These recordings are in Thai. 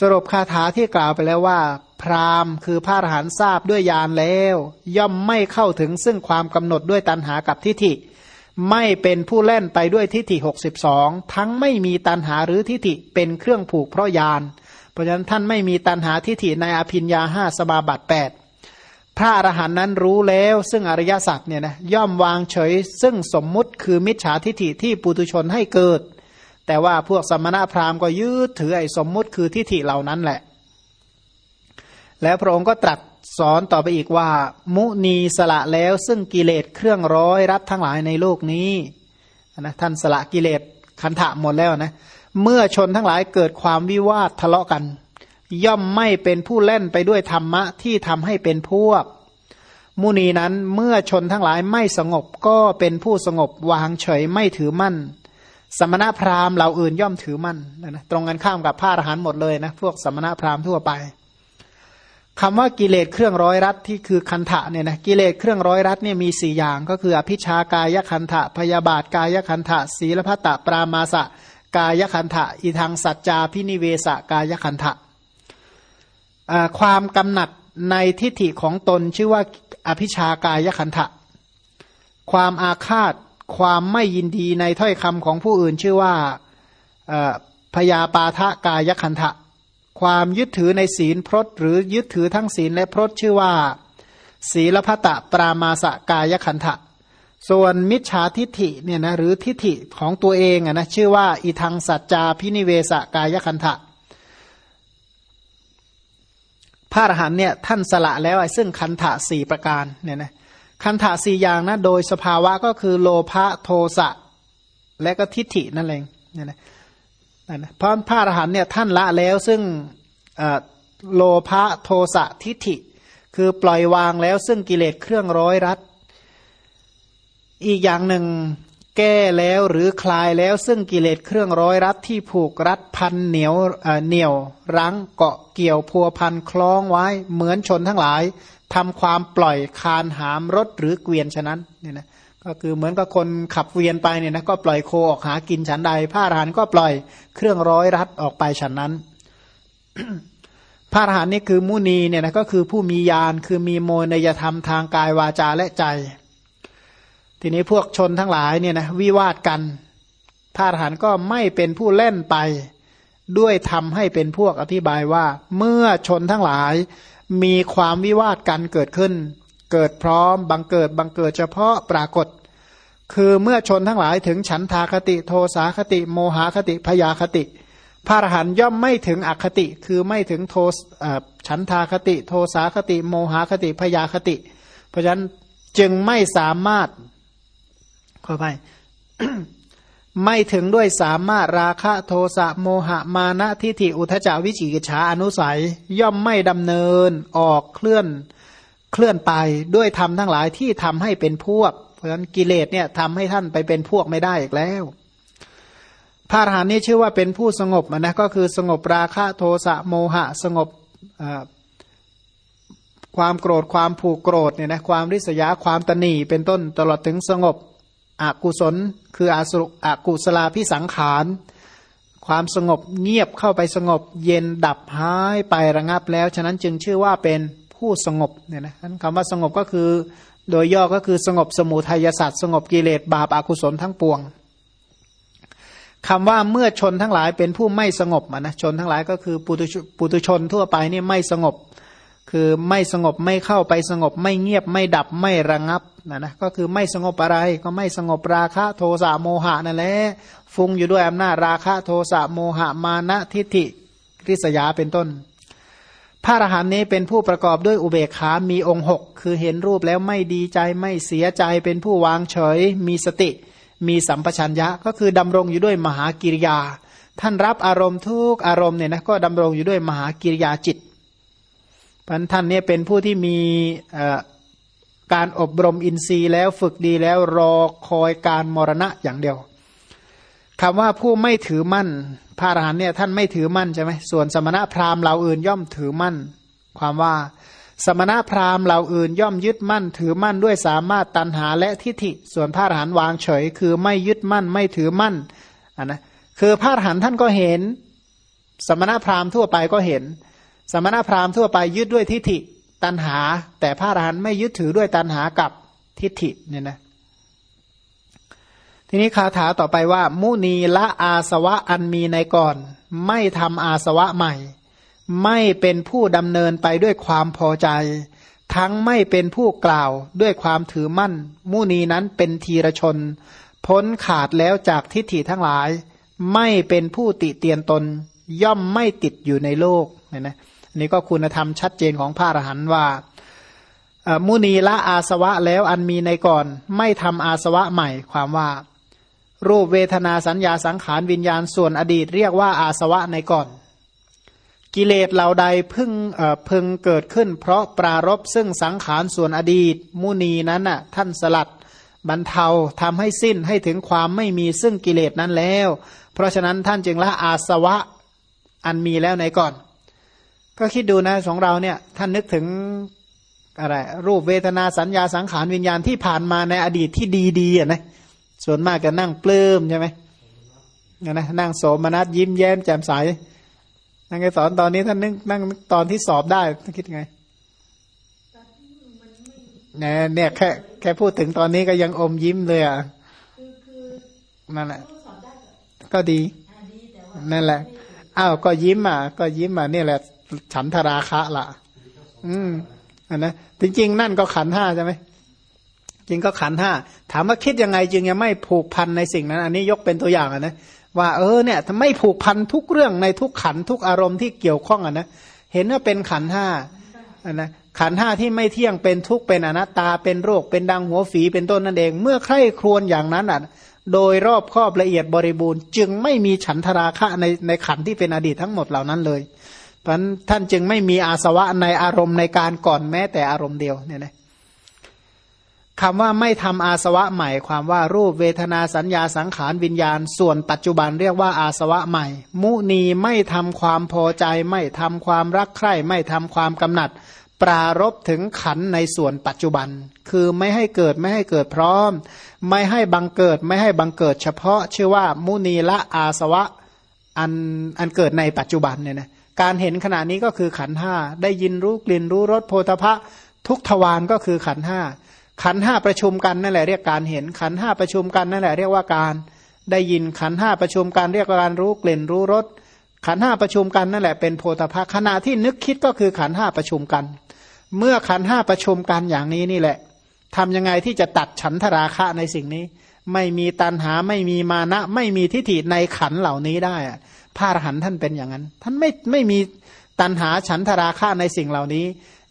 สรุปคาถาที่กล่าวไปแล้วว่า พรามคือพระอรหันต์ทราบด้วยญาณแล้ว ย่อมไม่เข้าถึงซึ่งความกำหนดด้วยตัณหากับทิฏฐิ ไม่เป็นผู้เล่นไปด้วยทิฏฐิหกสิบสองทั้งไม่มีตัณหาหรือทิฏฐิเป็นเครื่องผูกเพราะญาณเพราะฉะนั้นท่านไม่มีตัณหาทิฏฐิในอภิญญาห้าสมาบัติแปดพระอรหันต์นั้นรู้แล้วซึ่งอริยสัจเนี่ยนะย่อมวางเฉยซึ่งสมมุติคือมิจฉาทิฏฐิที่ปุตุชนให้เกิด แต่ว่าพวกสมณะพราหมณ์ก็ยืดถือไอ้สมมุติคือทิฏฐิเหล่านั้นแหละ แล้วพระองค์ก็ตรัสสอนต่อไปอีกว่า มุนีสละแล้วซึ่งกิเลสเครื่องร้อยรัดทั้งหลายในโลกนี้นะท่านสละกิเลสคันธะหมดแล้วนะเมื่อชนทั้งหลายเกิดความวิวาททะเลาะกัน ย่อมไม่เป็นผู้เล่นไปด้วยธรรมะที่ทำให้เป็นพวก มุนีนั้นเมื่อชนทั้งหลายไม่สงบก็เป็นผู้สงบวางเฉยไม่ถือมั่น สมณพราหมณ์เหล่าอื่นย่อมถือมั่นนะตรงกันข้ามกับพระอรหันต์หมดเลยนะพวกสมณพราหมณ์ทั่วไปคำว่ากิเลสเครื่องร้อยรัดที่คือคันธะเนี่ยนะกิเลสเครื่องร้อยรัดเนี่ยมีสี่อย่าง ก็คืออภิชากายคันธะพยาบาทกายคันธะศีลพัตตปรามาสะกายคันธะอีทางสัจจาพินิเวสกายคันธะความกำหนัดในทิฏฐิของตนชื่อว่าอภิชากายคันธะความอาฆาต ความไม่ยินดีในถ้อยคำของผู้อื่นชื่อว่าพยาปาทะกายคันธะความยึดถือในศีลพรตหรือยึดถือทั้งศีลและพรตชื่อว่า ศีลพัตะปรามาสกายคันธะส่วนมิจฉาทิฏฐิเนี่ยนะหรือทิฏฐิของตัวเองอะนะชื่อว่าอีทังสัจจาพินิเวสกายคันทะพระอรหันเนี่ยท่านสละแล้วไอ้ซึ่งคันธะสี่ประการเนี่ยนะ คันธะสี่อย่างนะโดยสภาวะก็คือโลภะโทสะและก็ทิฏฐินั่นเองเนี่ยนะเพราะพระอรหันเนี่ยท่านละแล้วซึ่งโลภะโทสะทิฏฐิ คือปล่อยวางแล้วซึ่งกิเลสเครื่องร้อยรัดอีกอย่างหนึ่งแก้แล้วหรือคลายแล้วซึ่งกิเลสเครื่องร้อยรัดที่ผูกรัดพันเหนียวเหนียวรั้งเกาะเกี่ยวพัวพันคล้องไว้เหมือนชนทั้งหลาย ทำความปล่อยคานหามรถหรือเกวียนฉะนั้นเนี่ยนะก็คือเหมือนกับคนขับเวียนไปเนี่ยนะก็ปล่อยโคออกหากินฉันใดผ้าหารก็ปล่อยเครื่องร้อยรัดออกไปฉันนั้น พระอรหันต์นี่คือมุนีเนี่ยนะก็คือผู้มียานคือมีโมนยธรรมทางกายวาจาและใจ ทีนี้พวกชนทั้งหลายเนี่ยนะวิวาทกัน พระอรหันต์ก็ไม่เป็นผู้เล่นไป ด้วยทำให้เป็นพวกอธิบายว่า เมื่อชนทั้งหลาย มีความวิวาทกันเกิดขึ้น เกิดพร้อม บังเกิดบังเกิดเฉพาะปรากฏ คือเมื่อชนทั้งหลายถึงฉันทาคติโทสาคติ โมหาคติพยาคติ พระอรหันต์ย่อมไม่ถึงอคติ คือไม่ถึงโทฉันทาคติ โทสาคติ โมหาคติพยาคติ เพราะฉะนั้นจึงไม่สามารถขอไป ไม่ถึงด้วยสามารถราคะโทสะโมหะมานะทิฏฐิอุทจาวิจิกิจฉาอนุสัย ย่อมไม่ดำเนินออกเคลื่อนเคลื่อนไปด้วยธรรมทั้งหลายที่ทำให้เป็นพวก เพราะฉะนั้นกิเลสเนี่ยทำให้ท่านไปเป็นพวกไม่ได้อีกแล้วพระอรหันต์นี้ชื่อว่าเป็นผู้สงบนะก็คือสงบราคะโทสะโมหะสงบความโกรธความผูกโกรธเนี่ยนะความริษยาความตนีเป็นต้นตลอดถึงสงบ อกุศล คืออาสุอกุศลาพิสังขารความสงบเงียบเข้าไปสงบ เย็นดับหายไประงับแล้ว ฉะนั้นจึงชื่อว่าเป็นผู้สงบเนี่ยนะคำว่าสงบก็คือ โดยย่อก็คือสงบสมุทัยศาสตร์สงบกิเลสบาปอากุศลทั้งปวงคำว่าเมื่อชนทั้งหลายเป็นผู้ไม่สงบนะชนทั้งหลายก็คือปุตุชนทั่วไปนี่ไม่สงบ คือไม่สงบไม่เข้าไปสงบไม่เงียบไม่ดับไม่ระงับนะนะก็คือไม่สงบอะไรก็ไม่สงบราคะโทสะโมหะนั่นแหละฟุ้งอยู่ด้วยอำนาจราคะโทสะโมหะมานะทิฏฐิริษยาเป็นต้น พระอรหันต์นี้เป็นผู้ประกอบด้วยอุเบกขา มีองค์หกคือเห็นรูปแล้วไม่ดีใจไม่เสียใจเป็นผู้วางเฉย มีสติ มีสัมปชัญญะ ก็คือดำรงอยู่ด้วยมหากิริยา ท่านรับอารมณ์ทุกอารมณ์เนี่ยนะก็ดำรงอยู่ด้วยมหากิริยาจิต พันท่านเนี่ยเป็นผู้ที่มีการอบรมอินทรีย์แล้วฝึกดีแล้วรอคอยการมรณะอย่างเดียวคำว่าผู้ไม่ถือมั่น พระอรหันเนี่ยท่านไม่ถือมั่นใช่ไหมส่วนสมณะพราหมณ์เราอื่นย่อมถือมั่น ความว่าสมณะพราหมณ์เราอื่นย่อมยึดมั่น ถือมั่นด้วยสามารถตันหาและทิฏฐิ ส่วนพระอรหันต์วางเฉย คือไม่ยึดมั่นไม่ถือมั่นอะนะคือพระอรหันต์ท่านก็เห็น สมณะพราหมณ์ทั่วไปก็เห็น สมณพราหมณ์ทั่วไปยึดด้วยทิฏฐิตัณหา แต่พระอรหันต์ไม่ยึดถือด้วยตัณหากับทิฏฐิเนี่ยนะทีนี้คาถาต่อไปว่า มุนีละอาสวะอันมีในก่อน ไม่ทำอาสวะใหม่ ไม่เป็นผู้ดำเนินไปด้วยความพอใจ ทั้งไม่เป็นผู้กล่าวด้วยความถือมั่น มุนีนั้นเป็นทีรชน พ้นขาดแล้วจากทิฏฐิทั้งหลาย ไม่เป็นผู้ติเตียนตน ย่อมไม่ติดอยู่ในโลกเนี่ยนะ นี่ก็คุณธรรมชัดเจนของพระอรหันต์ว่ามุนีละอาสวะแล้วอันมีในก่อน ไม่ทำอาสวะใหม่ ความว่า รูปเวทนาสัญญาสังขารวิญญาณส่วนอดีต เรียกว่าอาสวะในก่อน กิเลสเหล่าใดพึ่งพึงเกิดขึ้น เพราะปรารบซึ่งสังขารส่วนอดีต มุนีนั้นน่ะท่านสลัดบรรเทาทำให้สิ้นให้ถึงความไม่มีซึ่งกิเลสนั้นแล้ว เพราะฉะนั้นท่านจึงละอาสวะอันมีแล้วในก่อน ก็คิดดูนะของเราเนี่ยท่านนึกถึงอะไรรูปเวทนาสัญญาสังขารวิญญาณที่ผ่านมาในอดีตที่ดีๆอะนะส่วนมากก็นั่งปลื้มใช่ไหมนะนั่งโสมนัสยิ้มแย้มแจ่มใสนั่งไงสอนตอนนี้ท่านนึกนั่งตอนที่สอบได้ท่านคิดไงเนี่ยเนี่ยแค่แค่พูดถึงตอนนี้ก็ยังอมยิ้มเลยอะนั่นแหละก็ดีนั่นแหละอ้าวก็ยิ้มอะ ก็ยิ้มอะนี่แหละ ฉันทราคะละอืมอันนะจริง ๆ นั่นก็ขันห้าใช่ไหมจริงก็ขันห้าถามว่าคิดยังไงจึงยังไม่ผูกพันในสิ่งนั้น อันนี้ยกเป็นตัวอย่างนะว่าเออเนี่ยไม่ผูกพันทุกเรื่องในทุกขันทุกอารมณ์ที่เกี่ยวข้องอะนะเห็นว่าเป็นขันห้าอะนะขันห้าที่ไม่เที่ยงเป็นทุกเป็นอนัตตาเป็นโรคเป็นดังหัวฝีเป็นต้นนั่นเอง เมื่อใคร่ครวญอย่างนั้นอะโดยรอบครอบละเอียดบริบูรณ์ จึงไม่มีฉันทราคะในในขันที่เป็นอดีตทั้งหมดเหล่านั้นเลย เพราะท่านจึงไม่มีอาสวะในอารมณ์ในการก่อนแม้แต่อารมณ์เดียวเนี่ยนะคำว่าไม่ทำอาสวะใหม่ ความว่ารูปเวทนาสัญญาสังขารวิญญาณ ส่วนปัจจุบันเรียกว่าอาสวะใหม่ มุนีไม่ทำความพอใจ ไม่ทำความรักใคร่ไม่ทำความกำหนัด ปรารบถึงขันในส่วนปัจจุบัน คือไม่ให้เกิดไม่ให้เกิดพร้อม ไม่ให้บังเกิดไม่ให้บังเกิด เฉพาะชื่อว่ามุนีละอาสวะอันอันเกิดในปัจจุบันเนี่ยนะ การเห็นขณะนี้ก็คือขันห้าได้ยินรู้กลิ่นรู้รสโพธพะทุกทวารก็คือขันห้าขันห้าประชุมกันนั่นแหละเรียกการเห็น ขันห้าประชุมกันนั่นแหละเรียกว่าการ ได้ยินขันห้าประชุมกันเรียกว่าการรู้กลิ่นรู้รสขันห้าประชุมกันนั่นแหละเป็นโพธภาขณะที่นึกคิดก็คือขันห้าประชุมกัน เมื่อขันห้าประชุมกันอย่างนี้นี่แหละทำยังไงที่จะตัดฉันทราคะในสิ่งนี้ ไม่มีตันหาไม่มีมานะ ไม่มีทิฏฐิในขันเหล่านี้ได้พระอรหันต์ท่านเป็นอย่างนั้น ท่านไม่ไม่มีตันหาฉันทราคะในสิ่งเหล่านี้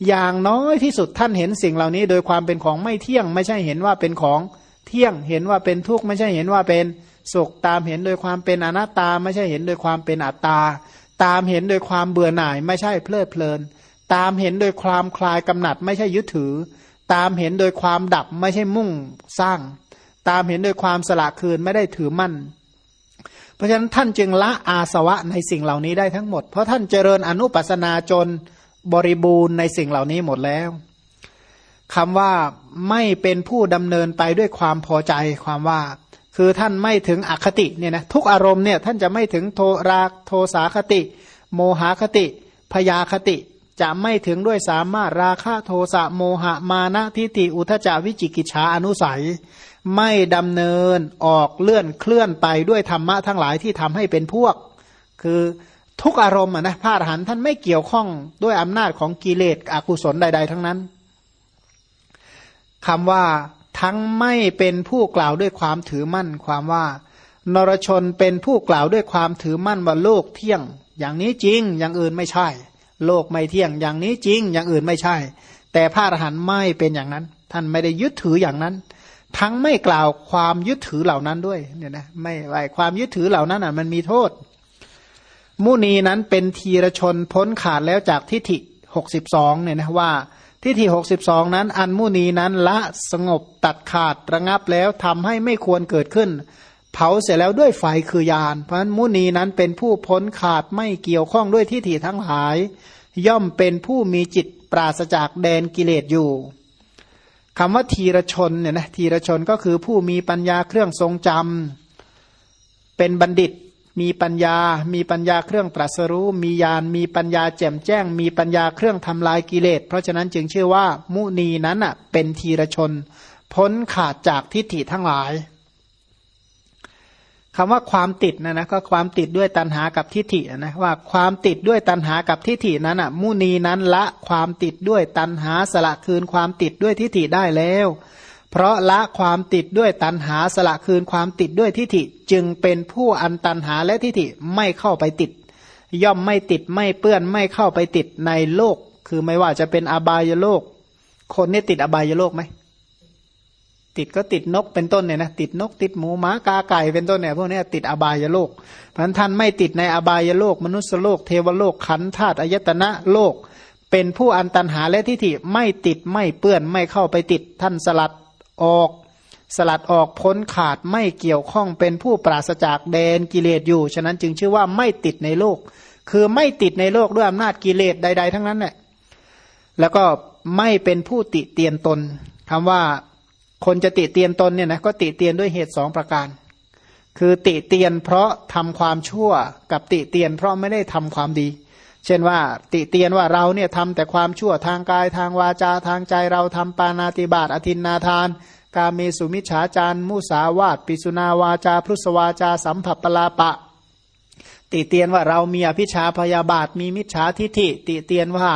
อย่างน้อยที่สุดท่านเห็นสิ่งเหล่านี้ โดยความเป็นของไม่เที่ยง ไม่ใช่เห็นว่าเป็นของเที่ยงเห็นว่าเป็นทุกข์ไม่ใช่เห็นว่าเป็นสุขตามเห็นโดยความเป็นอนัตตา ไม่ใช่เห็นโดยความเป็นอัตตา ตามเห็นโดยความเบื่อหน่าย ไม่ใช่เพลิดเพลิน ตามเห็นโดยความคลายกำหนัด ไม่ใช่ยึดถือ ตามเห็นโดยความดับไม่ใช่มุ่งสร้าง ตามเห็นโดยความสละคืนไม่ได้ถือมั่น เพราะฉะนั้นท่านจึงละอาสวะในสิ่งเหล่านี้ได้ทั้งหมด เพราะท่านเจริญอนุปัสนาจนบริบูรณ์ในสิ่งเหล่านี้หมดแล้วคำว่าไม่เป็นผู้ดำเนินไปด้วยความพอใจความว่า คือท่านไม่ถึงอคติเนี่ยนะทุกอารมณ์เนี่ยท่านจะไม่ถึงโทราโทสาคติ โมหคติ พยาคติจะไม่ถึงด้วยสามารถราคะโทสะโมหะมานะทิฏฐิอุทจาวิจิกิจฉาอนุสัย ไม่ดำเนินออกเลื่อนเคลื่อนไปด้วยธรรมะทั้งหลายที่ทำให้เป็นพวก คือทุกอารมณ์นะพระอรหันต์ท่านไม่เกี่ยวข้องด้วยอำนาจของกิเลสอกุศลใด ๆ ทั้งนั้นคำว่าทั้งไม่เป็นผู้กล่าวด้วยความถือมั่น ความว่านรชนเป็นผู้กล่าวด้วยความถือมั่นว่าโลกเที่ยง อย่างนี้จริง อย่างอื่นไม่ใช่ โลกไม่เที่ยง อย่างนี้จริง อย่างอื่นไม่ใช่ แต่พระอรหันต์ไม่เป็นอย่างนั้น ท่านไม่ได้ยึดถืออย่างนั้น ทั้งไม่กล่าวความยึดถือเหล่านั้นด้วยเนี่ยนะไม่ไว้ความยึดถือเหล่านั้นอะมันมีโทษ มุนีนั้นเป็นทีรชนพ้นขาดแล้วจากทิฏฐิหกสิบสองเนี่ยนะว่าทิฏฐิหกสิบสองนั้น อันมุนีนั้นละสงบตัดขาดระงับแล้วทำให้ไม่ควรเกิดขึ้น เผาเสร็จแล้วด้วยไฟคือยาน เพราะฉะนั้นมุนีนั้นเป็นผู้พ้นขาดไม่เกี่ยวข้องด้วยทิฏฐิทั้งหลาย ย่อมเป็นผู้มีจิตปราศจากแดนกิเลสอยู่ คำว่าทีรชนเนี่ยนะทีรชนก็คือผู้มีปัญญาเครื่องทรงจำเป็นบัณฑิต มีปัญญา มีปัญญาเครื่องตรัสรู้ มีญาณมีปัญญาแจ่มแจ้ง มีปัญญาเครื่องทำลายกิเลส เพราะฉะนั้นจึงชื่อว่า มุนีนั้นอะเป็นทีรชน พ้นขาดจากทิฏฐิทั้งหลาย คำว่าความติดนะนะก็ความติดด้วยตัณหากับทิฏฐินะว่าความติดด้วยตัณหากับทิฏฐินั้นอะมุนีนั้นละความติดด้วยตัณหาสละคืนความติดด้วยทิฏฐิได้แล้ว เพราะละความติดด้วยตันหาสละคืนความติดด้วยทิฏฐิ จึงเป็นผู้อันตันหาและทิฏฐิไม่เข้าไปติด ย่อมไม่ติดไม่เปื้อนไม่เข้าไปติดในโลก คือไม่ว่าจะเป็นอบายโลก คนนี่ติดอบายโลกไหม ติดก็ติดนกเป็นต้นเนี่ยนะติดนกติดหมูหมากาไก่เป็นต้นเนี่ยพวกนี้ติดอบายโลกเพราะท่านไม่ติดในอบายโลก มนุษยโลกเทวโลกขันธาตุอายตนะโลก เป็นผู้อันตันหาและทิฏฐิไม่ติดไม่เปื้อนไม่เข้าไปติดท่านสลัดออก สลัดออกพ้นขาดไม่เกี่ยวข้องเป็นผู้ปราศจากแดนกิเลสอยู่ ฉะนั้นจึงชื่อว่าไม่ติดในโลก คือไม่ติดในโลกด้วยอำนาจกิเลสใด ๆ ทั้งนั้นแหละแล้วก็ไม่เป็นผู้ติเตียนตนคำว่า คนจะติเตียนตนเนี่ยนะก็ติเตียนด้วยเหตุสองประการ คือติเตียนเพราะทำความชั่วกับติเตียนเพราะไม่ได้ทำความดี เช่นว่าติเตียนว่าเราเนี่ยทำแต่ความชั่วทางกายทางวาจาทางใจเราทำปานาติบาตอธินนาทาน กาเมสุมิฉาจารมุสาวาตปิสุนาวาจาพุสวาจา สัมผัสปลาปะ ติเตียนว่าเรามีอภิชาพยาบาทมีมิจฉาทิฐิ ติเตียนว่า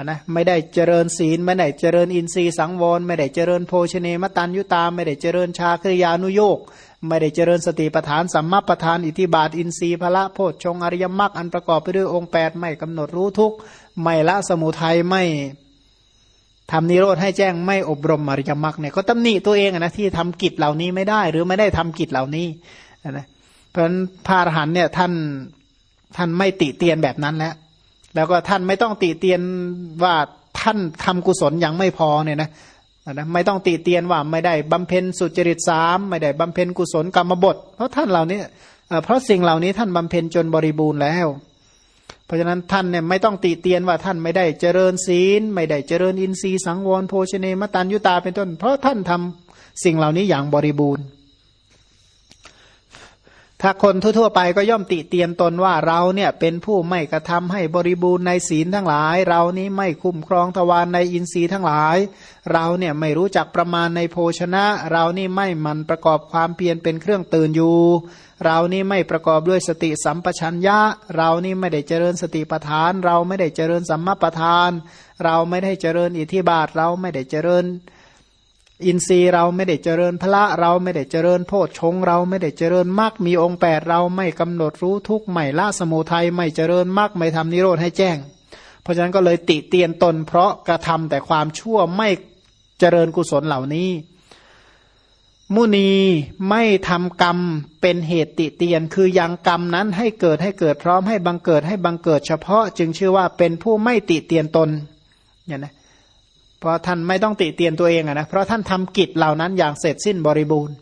นะไม่ได้เจริญศีล ไม่ได้เจริญอินทรีย์สังวร ไม่ได้เจริญโภชเนมตันยุตา ไม่ได้เจริญชาคริยานุโยกไม่ได้เจริญสติปทานสัมมาปทานอิทิบาทอินทรีย์พระโพชฌงอริยมรรคอันประกอบไปด้วยองค์ 8 ไม่กำหนดรู้ทุกไม่ละสมุทัยไม่ทำนิโรธให้แจ้งไม่อบรมอริยมรรคเนี่ยก็ตำหนิตัวเองนะที่ทำกิจเหล่านี้ไม่ได้ หรือไม่ได้ทำกิจเหล่านี้นะเพราะฉะนั้นพระอรหันเนี่ยท่านท่านไม่ติเตียนแบบนั้นแล้ว แล้วก็ท่านไม่ต้องติเตียนว่าท่านทำกุศลยังไม่พอเนี่ยนะนะไม่ต้องติเตียนว่าไม่ได้บำเพ็ญสุจริตสามไม่ได้บำเพ็ญกุศลกรรมบท เพราะท่านเหล่านี้เพราะสิ่งเหล่านี้ท่านบำเพ็ญจนบริบูรณ์แล้ว เพราะฉะนั้นท่านเนี่ยไม่ต้องติเตียนว่าท่านไม่ได้เจริญศีล ไม่ได้เจริญอินทรีย์สังวรโภชเนมตันยุตาเป็นต้น เพราะท่านทำสิ่งเหล่านี้อย่างบริบูรณ์ ถ้าคนทั่วๆไปก็ย่อมติเตียนตนว่าเราเนี่ยเป็นผู้ไม่กระทำให้บริบูรณ์ในศีลทั้งหลาย เรานี้ไม่คุ้มครองทวารในอินทรีย์ทั้งหลาย เราเนี่ยไม่รู้จักประมาณในโภชนะ เรานี่ไม่มันประกอบความเพียรเป็นเครื่องตื่นอยู่ เรานี่ไม่ประกอบด้วยสติสัมปชัญญะ เรานี่ไม่ได้เจริญสติปัฏฐาน เราไม่ได้เจริญสัมมาปัฏฐาน เราไม่ได้เจริญอิทธิบาท เราไม่ได้เจริญ อินทรีย์เราไม่ได้เจริญพระเราไม่ได้เจริญโพชฌงเราไม่ได้เจริญมรรคมีองค์แปดเราไม่กำหนดรู้ทุกไม่ละสมุทัยไม่เจริญมรรคไม่ทำนิโรธให้แจ้ง เพราะฉะนั้นก็เลยติเตียนตน เพราะกระทำแต่ความชั่วไม่เจริญกุศลเหล่านี้ มุนีไม่ทำกรรมเป็นเหตุติเตียน คือยังกรรมนั้นให้เกิดให้เกิดพร้อมให้บังเกิดให้บังเกิดเฉพาะจึงชื่อว่าเป็นผู้ไม่ติเตียนตนเนี่ยนะ เพราะท่านไม่ต้องติเตียนตัวเองอะนะเพราะท่านทำกิจเหล่านั้นอย่างเสร็จสิ้นบริบูรณ์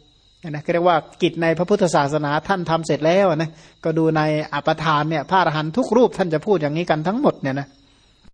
นะเรียกว่ากิจในพระพุทธศาสนาท่านทำเสร็จแล้วนะก็ดูในอัปทานเนี่ยพระอรหันตุกรูปท่านจะพูดอย่างนี้กันทั้งหมดเนี่ยนะ